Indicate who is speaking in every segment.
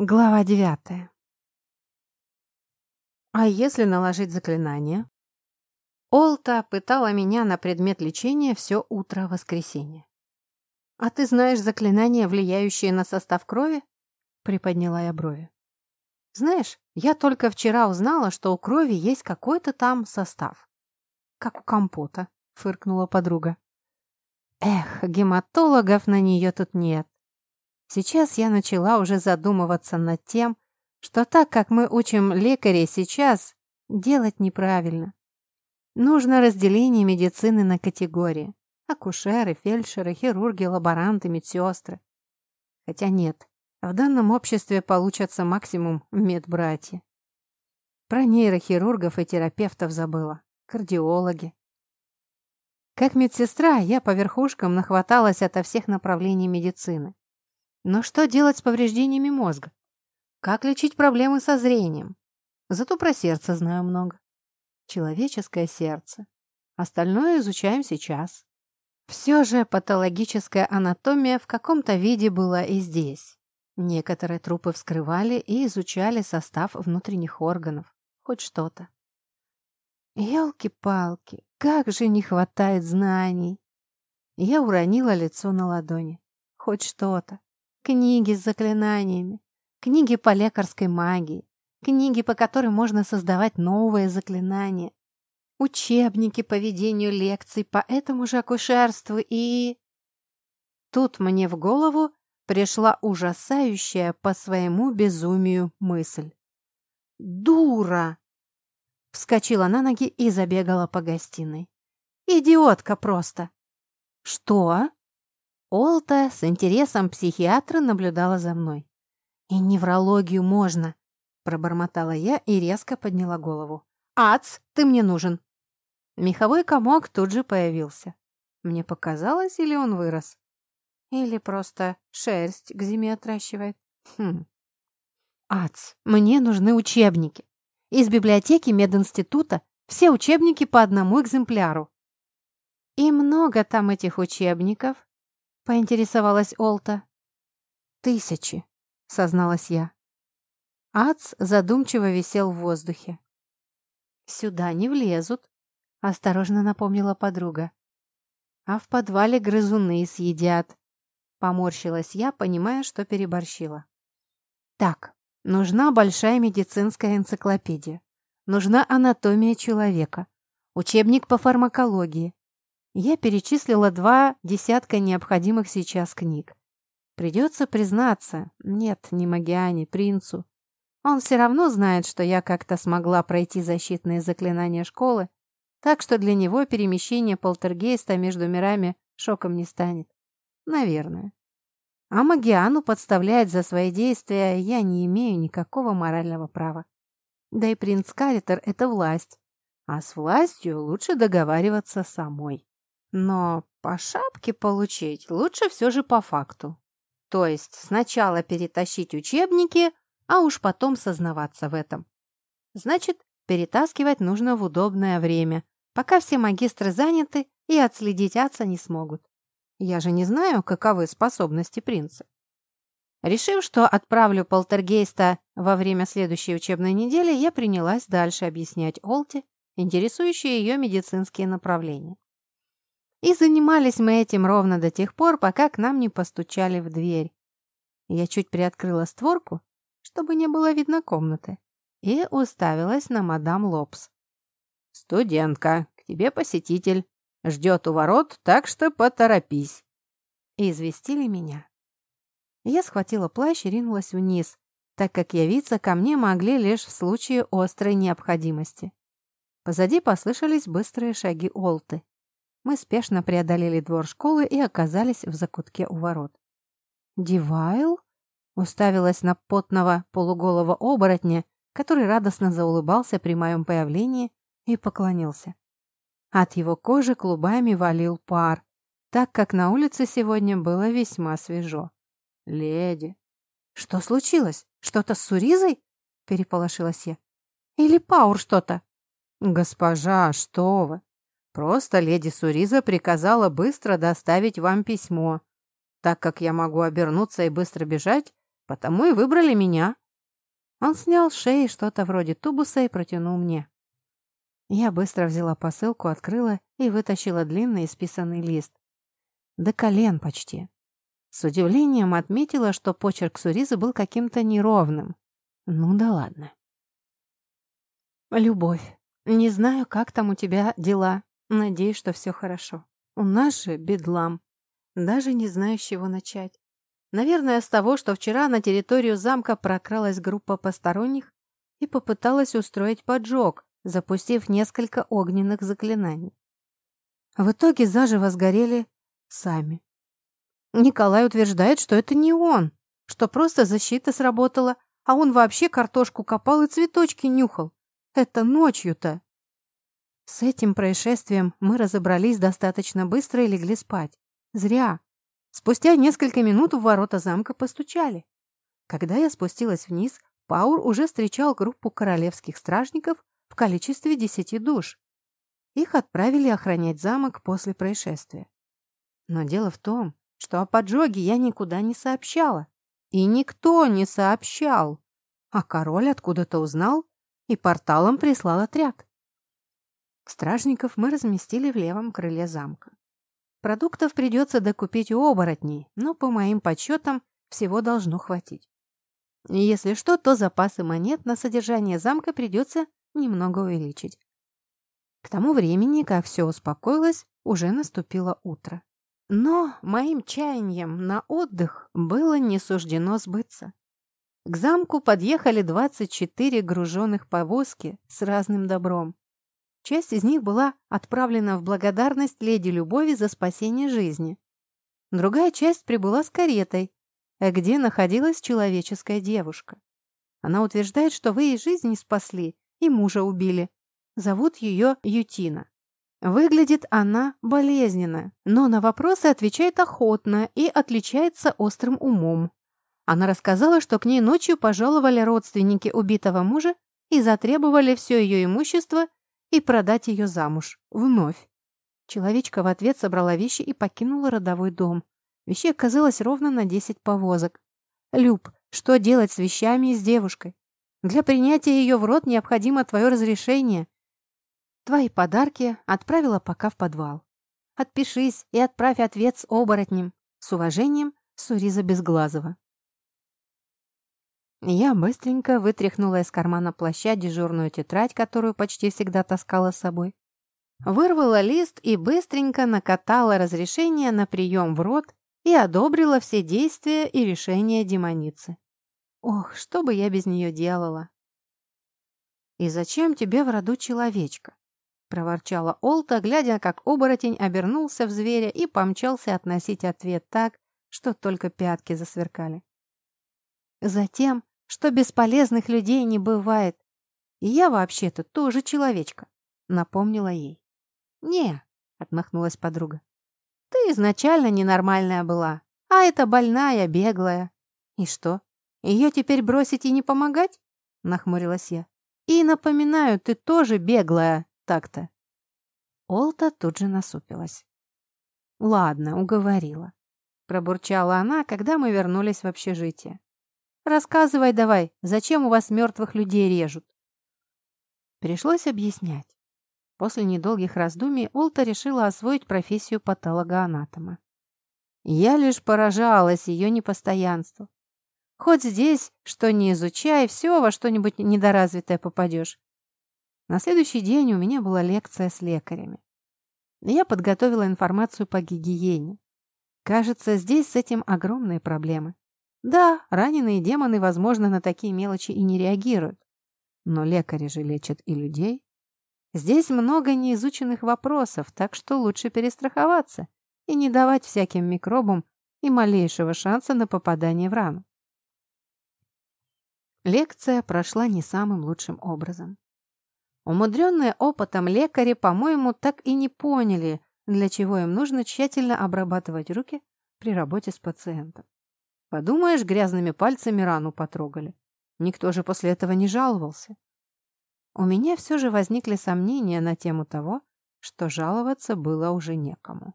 Speaker 1: Глава девятая. А если наложить заклинание? Олта пытала меня на предмет лечения все утро воскресенья. «А ты знаешь заклинания, влияющие на состав крови?» — приподняла я брови. «Знаешь, я только вчера узнала, что у крови есть какой-то там состав. Как у компота», — фыркнула подруга. «Эх, гематологов на нее тут нет. Сейчас я начала уже задумываться над тем, что так, как мы учим лекарей сейчас, делать неправильно. Нужно разделение медицины на категории. Акушеры, фельдшеры, хирурги, лаборанты, медсестры. Хотя нет, в данном обществе получатся максимум медбратья. Про нейрохирургов и терапевтов забыла. Кардиологи. Как медсестра я по верхушкам нахваталась ото всех направлений медицины. Но что делать с повреждениями мозга? Как лечить проблемы со зрением? Зато про сердце знаю много. Человеческое сердце. Остальное изучаем сейчас. Все же патологическая анатомия в каком-то виде была и здесь. Некоторые трупы вскрывали и изучали состав внутренних органов. Хоть что-то. Елки-палки, как же не хватает знаний. Я уронила лицо на ладони. Хоть что-то. Книги с заклинаниями, книги по лекарской магии, книги, по которым можно создавать новые заклинания, учебники по ведению лекций по этому же акушерству и... Тут мне в голову пришла ужасающая по своему безумию мысль. «Дура!» Вскочила на ноги и забегала по гостиной. «Идиотка просто!» «Что?» Олта с интересом психиатра наблюдала за мной. «И неврологию можно!» – пробормотала я и резко подняла голову. «Ац, ты мне нужен!» Меховой комок тут же появился. Мне показалось, или он вырос? Или просто шерсть к зиме отращивает? Хм. Ац, мне нужны учебники. Из библиотеки мединститута все учебники по одному экземпляру. И много там этих учебников, поинтересовалась Олта. «Тысячи», — созналась я. Ац задумчиво висел в воздухе. «Сюда не влезут», — осторожно напомнила подруга. «А в подвале грызуны съедят», — поморщилась я, понимая, что переборщила. «Так, нужна большая медицинская энциклопедия. Нужна анатомия человека, учебник по фармакологии, я перечислила два десятка необходимых сейчас книг. Придется признаться, нет, не Магиане, принцу. Он все равно знает, что я как-то смогла пройти защитные заклинания школы, так что для него перемещение полтергейста между мирами шоком не станет. Наверное. А Магиану подставлять за свои действия я не имею никакого морального права. Да и принц Каритер — это власть. А с властью лучше договариваться самой. Но по шапке получить лучше все же по факту. То есть сначала перетащить учебники, а уж потом сознаваться в этом. Значит, перетаскивать нужно в удобное время, пока все магистры заняты и отследить отца не смогут. Я же не знаю, каковы способности принца. Решив, что отправлю полтергейста во время следующей учебной недели, я принялась дальше объяснять Олте интересующие ее медицинские направления. И занимались мы этим ровно до тех пор, пока к нам не постучали в дверь. Я чуть приоткрыла створку, чтобы не было видно комнаты, и уставилась на мадам Лобс. «Студентка, к тебе посетитель. Ждет у ворот, так что поторопись». И известили меня. Я схватила плащ и ринулась вниз, так как явиться ко мне могли лишь в случае острой необходимости. Позади послышались быстрые шаги Олты. Мы спешно преодолели двор школы и оказались в закутке у ворот. «Дивайл?» — уставилась на потного полуголого оборотня, который радостно заулыбался при моем появлении и поклонился. От его кожи клубами валил пар, так как на улице сегодня было весьма свежо. «Леди!» «Что случилось? Что-то с Суризой?» — переполошилась я. «Или Паур что-то?» «Госпожа, что вы!» Просто леди Суриза приказала быстро доставить вам письмо. Так как я могу обернуться и быстро бежать, Потому и выбрали меня. Он снял с шеи что-то вроде тубуса и протянул мне. Я быстро взяла посылку, открыла и вытащила длинный исписанный лист. До колен почти. С удивлением отметила, что почерк Суризы был каким-то неровным. Ну да ладно. «Любовь, не знаю, как там у тебя дела. Надеюсь, что все хорошо. У нас же бедлам. Даже не знаю, с чего начать. Наверное, с того, что вчера на территорию замка прокралась группа посторонних и попыталась устроить поджог, запустив несколько огненных заклинаний. В итоге заживо сгорели сами. Николай утверждает, что это не он, что просто защита сработала, а он вообще картошку копал и цветочки нюхал. Это ночью-то. С этим происшествием мы разобрались достаточно быстро и легли спать. Зря. Спустя несколько минут в ворота замка постучали. Когда я спустилась вниз, Паур уже встречал группу королевских стражников в количестве десяти душ. Их отправили охранять замок после происшествия. Но дело в том, что о поджоге я никуда не сообщала. И никто не сообщал. А король откуда-то узнал и порталом прислал отряд. Стражников мы разместили в левом крыле замка. Продуктов придется докупить у оборотней, но, по моим подсчетам, всего должно хватить. Если что, то запасы монет на содержание замка придется немного увеличить. К тому времени, как все успокоилось, уже наступило утро. Но моим чаянием на отдых было не суждено сбыться. К замку подъехали 24 груженных повозки с разным добром. Часть из них была отправлена в благодарность леди Любови за спасение жизни. Другая часть прибыла с каретой, где находилась человеческая девушка. Она утверждает, что вы ей жизнь спасли и мужа убили. Зовут ее Ютина. Выглядит она болезненно, но на вопросы отвечает охотно и отличается острым умом. Она рассказала, что к ней ночью пожаловали родственники убитого мужа и затребовали все ее имущество и продать ее замуж. Вновь. Человечка в ответ собрала вещи и покинула родовой дом. Вещей оказалось ровно на 10 повозок. «Люб, что делать с вещами и с девушкой? Для принятия ее в рот необходимо твое разрешение. Твои подарки отправила пока в подвал. Отпишись и отправь ответ с оборотнем. С уважением, Суриза Безглазова. Я быстренько вытряхнула из кармана плаща дежурную тетрадь, которую почти всегда таскала с собой. Вырвала лист и быстренько накатала разрешение на прием в рот и одобрила все действия и решения демоницы. Ох, что бы я без нее делала? «И зачем тебе в роду человечка?» — проворчала Олта, глядя, как оборотень обернулся в зверя и помчался относить ответ так, что только пятки засверкали. «Затем, что бесполезных людей не бывает. И я вообще-то тоже человечка», — напомнила ей. «Не», — отмахнулась подруга. «Ты изначально ненормальная была, а это больная, беглая. И что, ее теперь бросить и не помогать?» — нахмурилась я. «И напоминаю, ты тоже беглая, так-то. Олта тут же насупилась. «Ладно, уговорила», — пробурчала она, когда мы вернулись в общежитие. «Рассказывай давай, зачем у вас мертвых людей режут?» Пришлось объяснять. После недолгих раздумий Олта решила освоить профессию патологоанатома. Я лишь поражалась ее непостоянству. Хоть здесь, что не изучай, все во что-нибудь недоразвитое попадешь. На следующий день у меня была лекция с лекарями. Я подготовила информацию по гигиене. Кажется, здесь с этим огромные проблемы. Да, раненые демоны, возможно, на такие мелочи и не реагируют. Но лекари же лечат и людей. Здесь много неизученных вопросов, так что лучше перестраховаться и не давать всяким микробам и малейшего шанса на попадание в рану. Лекция прошла не самым лучшим образом. Умудренные опытом лекари, по-моему, так и не поняли, для чего им нужно тщательно обрабатывать руки при работе с пациентом. Подумаешь, грязными пальцами рану потрогали. Никто же после этого не жаловался. У меня все же возникли сомнения на тему того, что жаловаться было уже некому.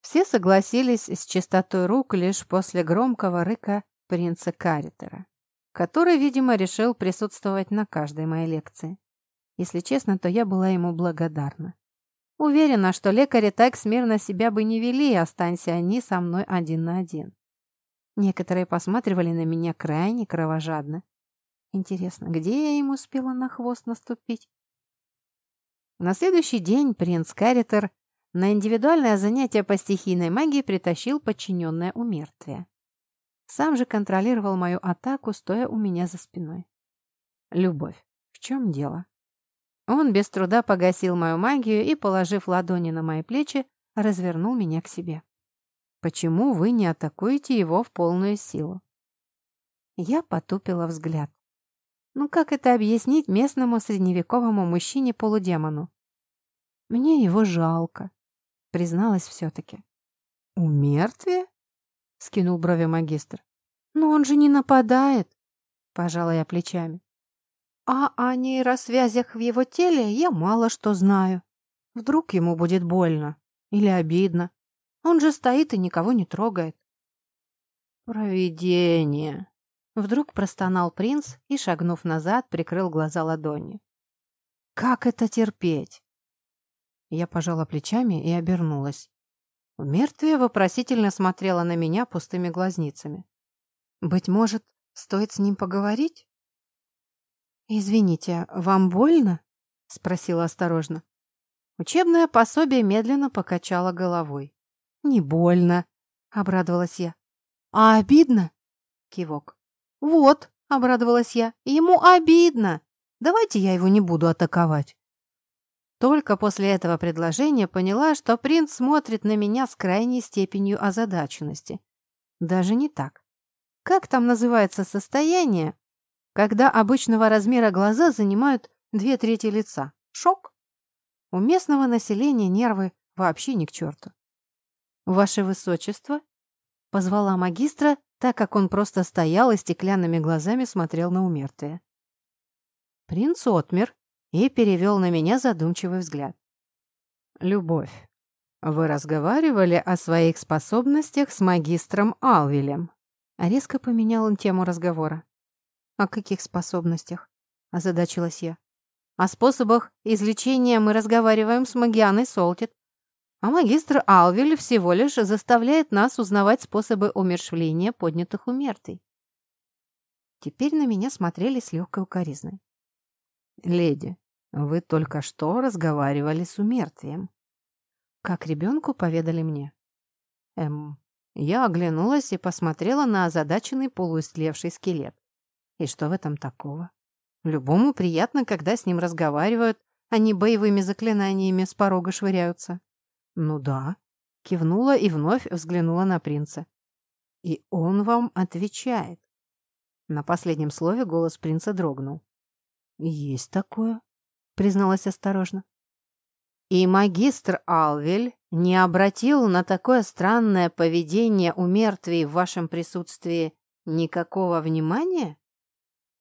Speaker 1: Все согласились с чистотой рук лишь после громкого рыка принца Каритера, который, видимо, решил присутствовать на каждой моей лекции. Если честно, то я была ему благодарна. Уверена, что лекари так смирно себя бы не вели, останься они со мной один на один. Некоторые посматривали на меня крайне кровожадно. Интересно, где я им успела на хвост наступить? На следующий день принц Каритер на индивидуальное занятие по стихийной магии притащил подчиненное умертвие. Сам же контролировал мою атаку, стоя у меня за спиной. Любовь. В чем дело? Он без труда погасил мою магию и, положив ладони на мои плечи, развернул меня к себе. «Почему вы не атакуете его в полную силу?» Я потупила взгляд. Ну как это объяснить местному средневековому мужчине-полудемону? Мне его жалко, призналась все-таки. «У мертвия?» — скинул брови магистр. «Но он же не нападает!» — пожала я плечами. А о нейросвязях в его теле я мало что знаю. Вдруг ему будет больно или обидно. Он же стоит и никого не трогает. «Провидение!» Вдруг простонал принц и, шагнув назад, прикрыл глаза ладонью. «Как это терпеть?» Я пожала плечами и обернулась. Мертвие вопросительно смотрела на меня пустыми глазницами. «Быть может, стоит с ним поговорить?» «Извините, вам больно?» — спросила осторожно. Учебное пособие медленно покачало головой. «Не больно», — обрадовалась я. «А обидно?» — кивок. «Вот», — обрадовалась я, — «ему обидно. Давайте я его не буду атаковать». Только после этого предложения поняла, что принц смотрит на меня с крайней степенью озадаченности. Даже не так. Как там называется состояние, когда обычного размера глаза занимают две трети лица. Шок. У местного населения нервы вообще ни к черту. «Ваше Высочество?» — позвала магистра, так как он просто стоял и стеклянными глазами смотрел на умертвие. Принц отмер и перевел на меня задумчивый взгляд. «Любовь, вы разговаривали о своих способностях с магистром Алвилем?» Резко поменял он тему разговора. «О каких способностях?» – озадачилась я. «О способах излечения мы разговариваем с Магианой Солтит, а магистр Алвель всего лишь заставляет нас узнавать способы умершвления поднятых у мертвей». Теперь на меня смотрели с легкой укоризной. «Леди, вы только что разговаривали с умертвием». Как ребенку поведали мне. Эм, я оглянулась и посмотрела на озадаченный полуистлевший скелет. И что в этом такого? Любому приятно, когда с ним разговаривают, а не боевыми заклинаниями с порога швыряются. Ну да, кивнула и вновь взглянула на принца. И он вам отвечает. На последнем слове голос принца дрогнул. «Есть такое», — призналась осторожно. «И магистр Алвель не обратил на такое странное поведение у мертвей в вашем присутствии никакого внимания?»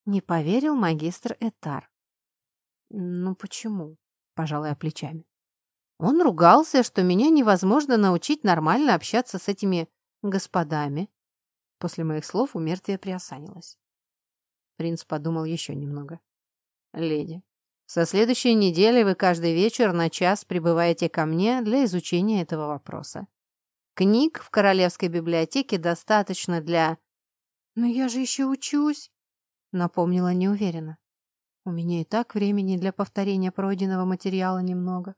Speaker 1: Не поверил магистр Этар. «Ну почему?» – пожалуй, плечами. Он ругался, что меня невозможно научить нормально общаться с этими господами. После моих слов у мертвия приосанилась. Принц подумал еще немного. «Леди, со следующей недели вы каждый вечер на час прибываете ко мне для изучения этого вопроса. Книг в Королевской библиотеке достаточно для...» «Но я же еще учусь!» Напомнила неуверенно. У меня и так времени для повторения пройденного материала немного.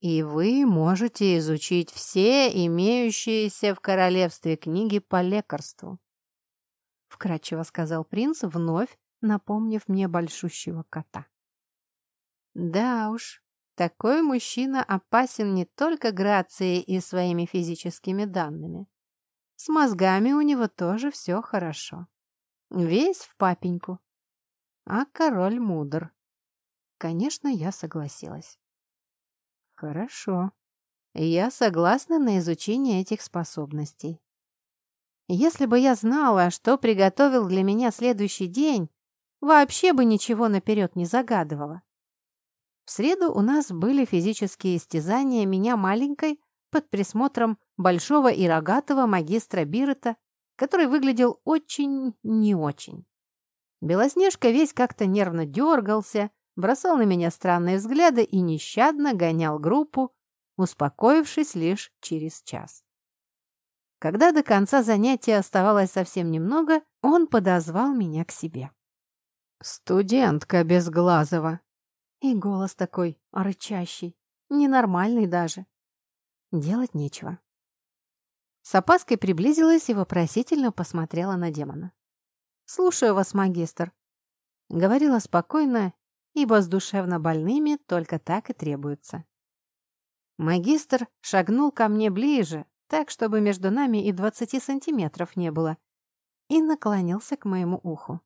Speaker 1: И вы можете изучить все имеющиеся в королевстве книги по лекарству. Вкратчиво сказал принц, вновь напомнив мне большущего кота. Да уж, такой мужчина опасен не только грацией и своими физическими данными. С мозгами у него тоже все хорошо. Весь в папеньку. А король мудр. Конечно, я согласилась. Хорошо. Я согласна на изучение этих способностей. Если бы я знала, что приготовил для меня следующий день, вообще бы ничего наперед не загадывала. В среду у нас были физические истязания меня маленькой под присмотром большого и рогатого магистра Бирета который выглядел очень не очень. Белоснежка весь как-то нервно дергался, бросал на меня странные взгляды и нещадно гонял группу, успокоившись лишь через час. Когда до конца занятия оставалось совсем немного, он подозвал меня к себе. «Студентка Безглазова!» И голос такой рычащий, ненормальный даже. Делать нечего. С опаской приблизилась и вопросительно посмотрела на демона. «Слушаю вас, магистр», — говорила спокойно, ибо с душевно больными только так и требуется. Магистр шагнул ко мне ближе, так, чтобы между нами и двадцати сантиметров не было, и наклонился к моему уху.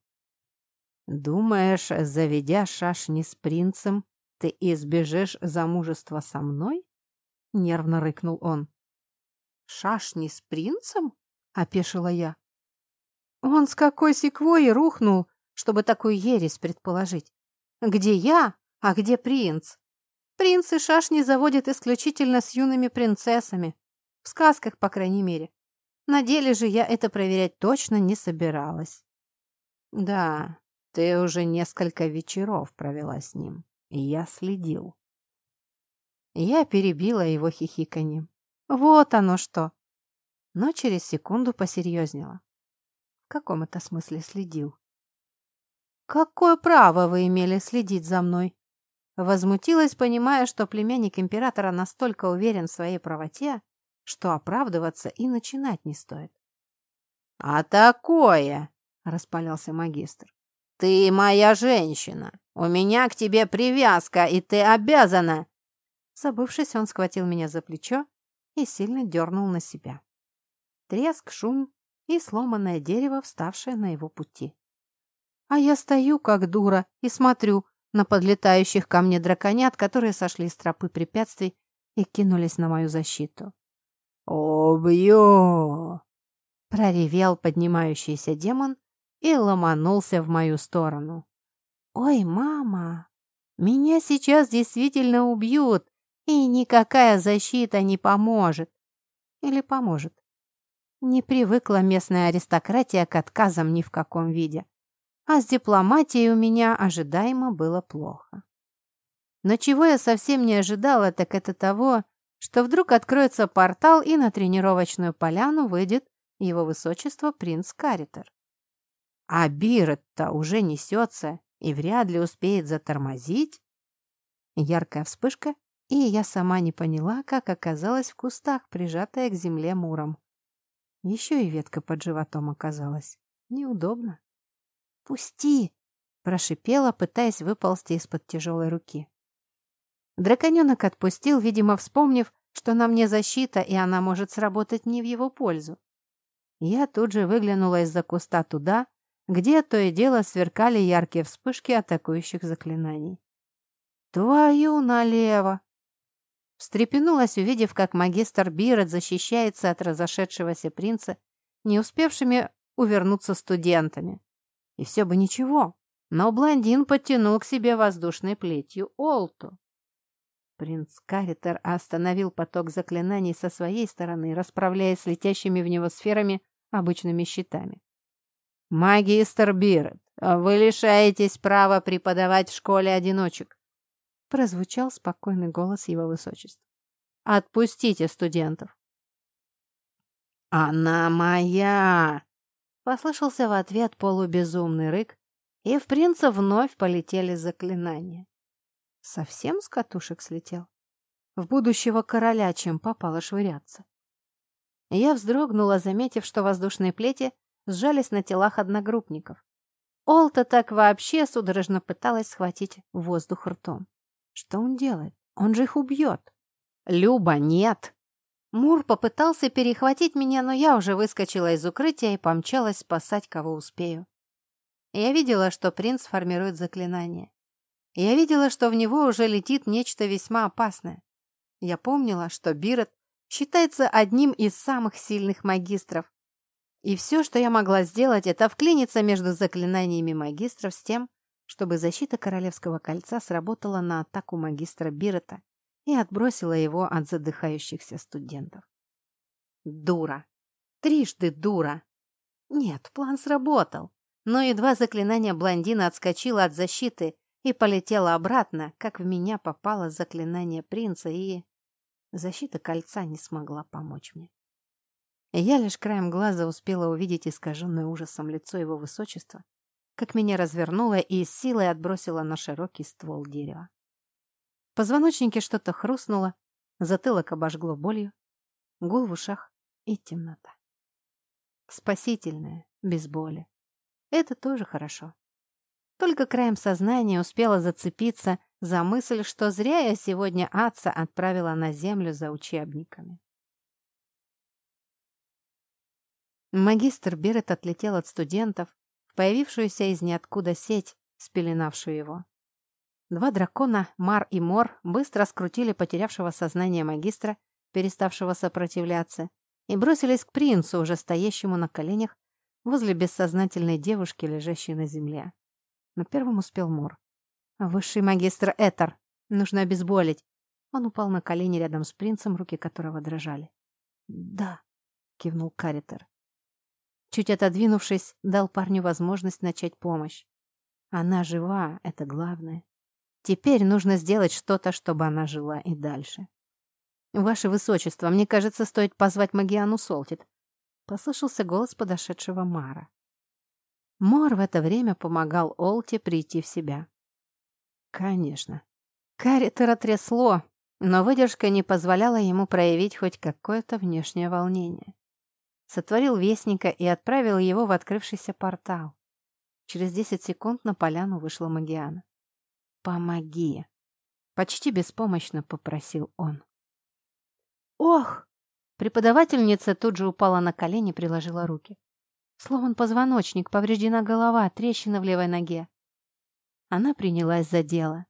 Speaker 1: «Думаешь, заведя шашни с принцем, ты избежишь замужества со мной?» — нервно рыкнул он. «Шашни с принцем?» — опешила я. «Он с какой секвой рухнул, чтобы такую ересь предположить? Где я, а где принц? Принцы шашни заводят исключительно с юными принцессами. В сказках, по крайней мере. На деле же я это проверять точно не собиралась. Да, ты уже несколько вечеров провела с ним, и я следил. Я перебила его хихиканьем. Вот оно что. Но через секунду посерьезнела. В каком это смысле следил? «Какое право вы имели следить за мной?» Возмутилась, понимая, что племянник императора настолько уверен в своей правоте, что оправдываться и начинать не стоит. «А такое!» — распалялся магистр. «Ты моя женщина. У меня к тебе привязка, и ты обязана...» Забывшись, он схватил меня за плечо и сильно дернул на себя. Треск, шум и сломанное дерево, вставшее на его пути. А я стою, как дура, и смотрю на подлетающих ко мне драконят, которые сошли с тропы препятствий и кинулись на мою защиту. «Убью!» — проревел поднимающийся демон и ломанулся в мою сторону. «Ой, мама, меня сейчас действительно убьют, и никакая защита не поможет. Или поможет. Не привыкла местная аристократия к отказам ни в каком виде. А с дипломатией у меня ожидаемо было плохо. Но чего я совсем не ожидала, так это того, что вдруг откроется портал и на тренировочную поляну выйдет его высочество принц Каритер. А Бирет-то уже несется и вряд ли успеет затормозить. Яркая вспышка, и я сама не поняла, как оказалась в кустах, прижатая к земле муром. Еще и ветка под животом оказалась. Неудобно. «Пусти!» — прошипела, пытаясь выползти из-под тяжелой руки. Драконенок отпустил, видимо, вспомнив, что на мне защита, и она может сработать не в его пользу. Я тут же выглянула из-за куста туда, где то и дело сверкали яркие вспышки атакующих заклинаний. «Твою налево!» Встрепенулась, увидев, как магистр Бирет защищается от разошедшегося принца, не успевшими увернуться студентами. И все бы ничего, но блондин подтянул к себе воздушной плетью Олту. Принц Каритер остановил поток заклинаний со своей стороны, расправляясь с летящими в него сферами обычными щитами. «Магистр Бирет, вы лишаетесь права преподавать в школе одиночек прозвучал спокойный голос его высочества. «Отпустите студентов!» «Она моя!» Послышался в ответ полубезумный рык, и в принца вновь полетели заклинания. Совсем с катушек слетел? В будущего короля чем попало швыряться? Я вздрогнула, заметив, что воздушные плети сжались на телах одногруппников. Олта так вообще судорожно пыталась схватить воздух ртом. Что он делает? Он же их убьет. Люба, нет. Мур попытался перехватить меня, но я уже выскочила из укрытия и помчалась спасать, кого успею. Я видела, что принц формирует заклинание. Я видела, что в него уже летит нечто весьма опасное. Я помнила, что Бирет считается одним из самых сильных магистров. И все, что я могла сделать, это вклиниться между заклинаниями магистров с тем, чтобы защита Королевского кольца сработала на атаку магистра Бирета и отбросила его от задыхающихся студентов. Дура! Трижды дура! Нет, план сработал. Но едва заклинание блондина отскочило от защиты и полетело обратно, как в меня попало заклинание принца, и... Защита кольца не смогла помочь мне. Я лишь краем глаза успела увидеть искаженное ужасом лицо его высочества, как меня развернуло и с силой отбросило на широкий ствол дерева. Позвоночнике что-то хрустнуло, затылок обожгло болью, гул в ушах и темнота. Спасительное, без боли. Это тоже хорошо. Только краем сознания успела зацепиться за мысль, что зря я сегодня отца отправила на землю за учебниками. Магистр Берет отлетел от студентов появившуюся из ниоткуда сеть, спеленавшую его. Два дракона, Мар и Мор, быстро скрутили потерявшего сознание магистра, переставшего сопротивляться, и бросились к принцу, уже стоящему на коленях возле бессознательной девушки, лежащей на земле. Но первым успел Мор. «Высший магистр Этер! Нужно обезболить!» Он упал на колени рядом с принцем, руки которого дрожали. «Да», — кивнул Каритер. Чуть отодвинувшись, дал парню возможность начать помощь. Она жива, это главное. Теперь нужно сделать что-то, чтобы она жила и дальше. «Ваше Высочество, мне кажется, стоит позвать Магиану Солтит», — послышался голос подошедшего Мара. Мор в это время помогал Олте прийти в себя. «Конечно». Каритера трясло, но выдержка не позволяла ему проявить хоть какое-то внешнее волнение. Сотворил Вестника и отправил его в открывшийся портал. Через десять секунд на поляну вышла Магиана. «Помоги!» — почти беспомощно попросил он. «Ох!» Преподавательница тут же упала на колени и приложила руки. Сломан позвоночник, повреждена голова, трещина в левой ноге. Она принялась за дело.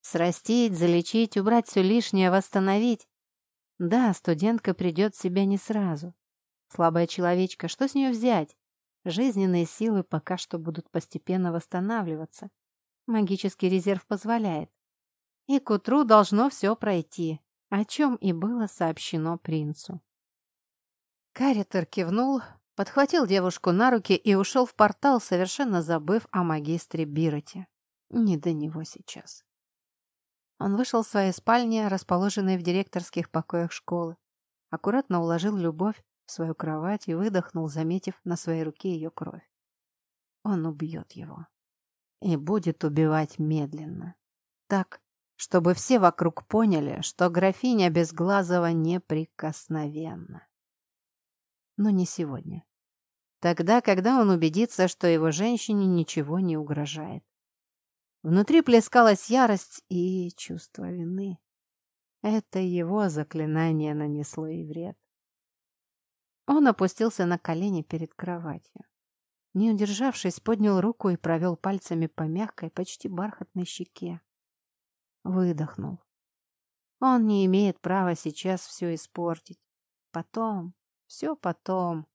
Speaker 1: Срастить, залечить, убрать все лишнее, восстановить. Да, студентка придет в себя не сразу. Слабая человечка, что с нее взять? Жизненные силы пока что будут постепенно восстанавливаться. Магический резерв позволяет. И к утру должно все пройти, о чем и было сообщено принцу. Каритер кивнул, подхватил девушку на руки и ушел в портал, совершенно забыв о магистре Бироте. Не до него сейчас. Он вышел в своей спальне, расположенной в директорских покоях школы, аккуратно уложил любовь в свою кровать и выдохнул, заметив на своей руке ее кровь. Он убьет его и будет убивать медленно. Так, чтобы все вокруг поняли, что графиня Безглазова неприкосновенна. Но не сегодня. Тогда, когда он убедится, что его женщине ничего не угрожает. Внутри плескалась ярость и чувство вины. Это его заклинание нанесло ей вред. Он опустился на колени перед кроватью. Не удержавшись, поднял руку и провел пальцами по мягкой, почти бархатной щеке. Выдохнул. Он не имеет права сейчас все испортить. Потом, все потом.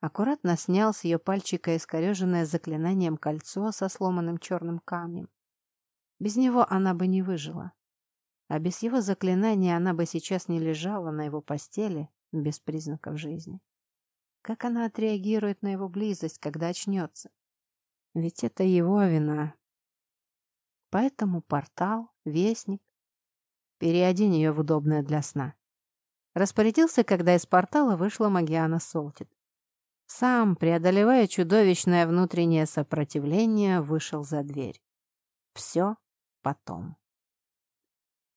Speaker 1: Аккуратно снял с ее пальчика искореженное заклинанием кольцо со сломанным черным камнем. Без него она бы не выжила. А без его заклинания она бы сейчас не лежала на его постели без признаков жизни. Как она отреагирует на его близость, когда очнется? Ведь это его вина. Поэтому портал, вестник. Переодень ее в удобное для сна. Распорядился, когда из портала вышла Магиана Солтит. Сам, преодолевая чудовищное внутреннее сопротивление, вышел за дверь. Все потом.